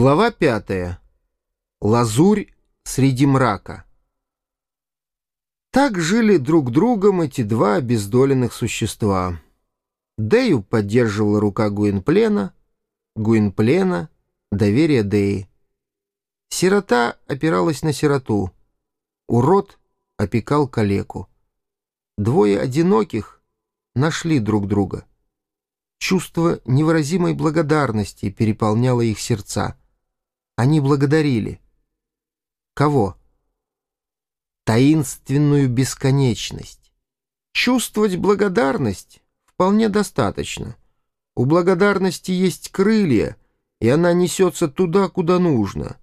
Глава пятая. Лазурь среди мрака. Так жили друг другом эти два обездоленных существа. Дею поддерживала рука Гуинплена, Гуинплена — доверие Деи. Сирота опиралась на сироту, урод опекал калеку. Двое одиноких нашли друг друга. Чувство невыразимой благодарности переполняло их сердца. Они благодарили. Кого? Таинственную бесконечность. Чувствовать благодарность вполне достаточно. У благодарности есть крылья, и она несется туда, куда нужно.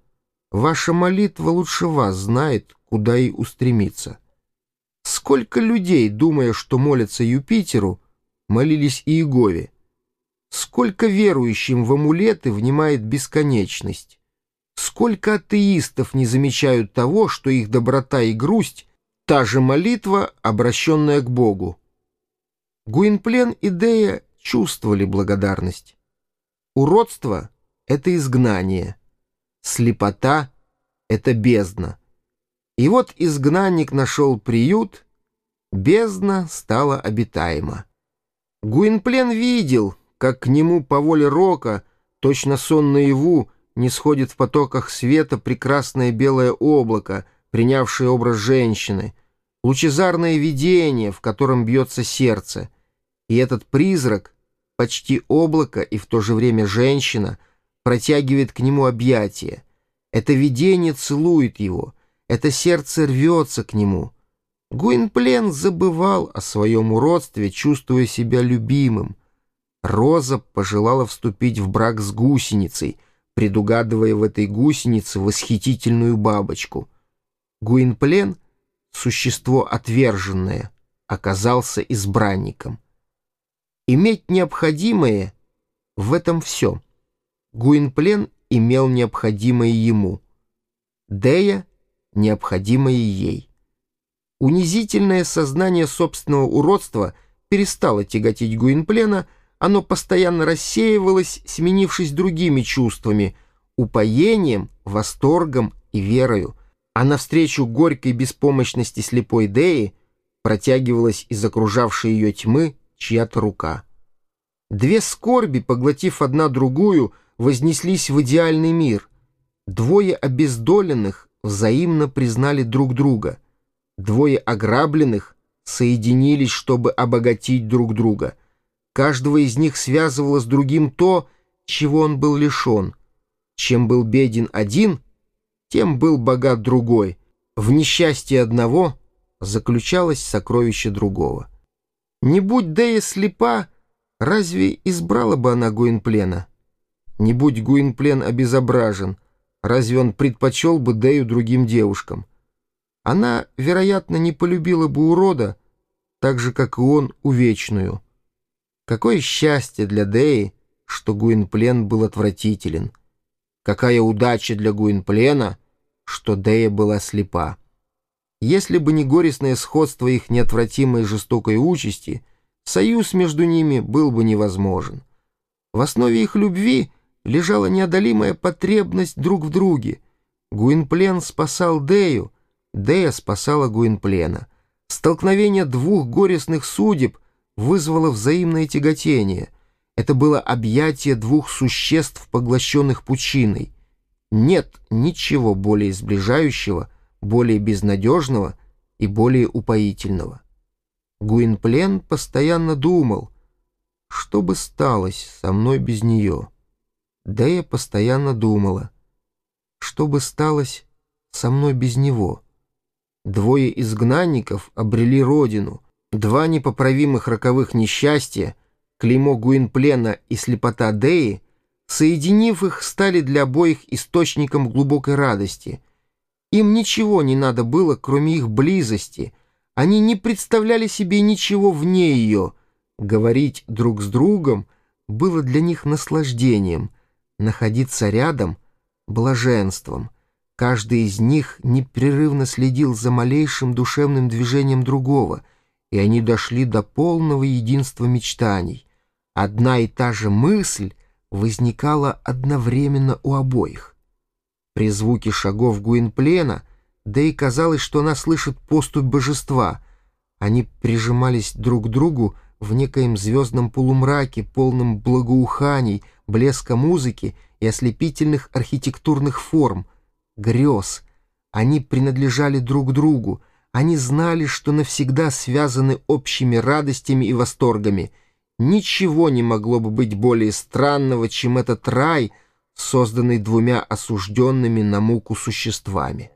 Ваша молитва лучше вас знает, куда и устремиться. Сколько людей, думая, что молятся Юпитеру, молились Иегове, Сколько верующим в амулеты внимает бесконечность? Сколько атеистов не замечают того, что их доброта и грусть — та же молитва, обращенная к Богу? Гуинплен и Дея чувствовали благодарность. Уродство — это изгнание. Слепота — это бездна. И вот изгнанник нашел приют, бездна стала обитаема. Гуинплен видел — как к нему по воле рока, точно сон наяву, не сходит в потоках света прекрасное белое облако, принявшее образ женщины, лучезарное видение, в котором бьется сердце. И этот призрак, почти облако и в то же время женщина, протягивает к нему объятия. Это видение целует его, это сердце рвется к нему. Гуинплен забывал о своем уродстве, чувствуя себя любимым. Роза пожелала вступить в брак с гусеницей, предугадывая в этой гусенице восхитительную бабочку. Гуинплен, существо отверженное, оказался избранником. Иметь необходимое — в этом все. Гуинплен имел необходимое ему. Дея — необходимое ей. Унизительное сознание собственного уродства перестало тяготить Гуинплена — оно постоянно рассеивалось, сменившись другими чувствами — упоением, восторгом и верою, а навстречу горькой беспомощности слепой Деи протягивалась из окружавшей ее тьмы чья-то рука. Две скорби, поглотив одна другую, вознеслись в идеальный мир. Двое обездоленных взаимно признали друг друга. Двое ограбленных соединились, чтобы обогатить друг друга — Каждого из них связывало с другим то, чего он был лишен. Чем был беден один, тем был богат другой. В несчастье одного заключалось сокровище другого. Не будь Дея слепа, разве избрала бы она Гуинплена? Не будь Гуинплен обезображен, разве он предпочел бы Дею другим девушкам? Она, вероятно, не полюбила бы урода, так же, как и он, увечную. Какое счастье для Деи, что Гуинплен был отвратителен. Какая удача для Гуинплена, что Дея была слепа. Если бы не горестное сходство их неотвратимой жестокой участи, союз между ними был бы невозможен. В основе их любви лежала неодолимая потребность друг в друге. Гуинплен спасал Дею, Дея спасала Гуинплена. Столкновение двух горестных судеб — вызвало взаимное тяготение. Это было объятие двух существ, поглощенных пучиной. Нет ничего более сближающего, более безнадежного и более упоительного. Гуинплен постоянно думал, что бы сталось со мной без нее. Дея постоянно думала, что бы сталось со мной без него. Двое изгнанников обрели родину — Два непоправимых роковых несчастья, клеймо Гуинплена и слепота Деи, соединив их, стали для обоих источником глубокой радости. Им ничего не надо было, кроме их близости. Они не представляли себе ничего вне ее. Говорить друг с другом было для них наслаждением, находиться рядом — блаженством. Каждый из них непрерывно следил за малейшим душевным движением другого — и они дошли до полного единства мечтаний. Одна и та же мысль возникало одновременно у обоих. При звуке шагов Гуинплена да и казалось, что она слышит поступь божества. Они прижимались друг к другу в некоем звездном полумраке, полном благоуханий, блеска музыки и ослепительных архитектурных форм, грез. Они принадлежали друг другу, они знали, что навсегда связаны общими радостями и восторгами. Ничего не могло бы быть более странного, чем этот рай, созданный двумя осужденными на муку существами.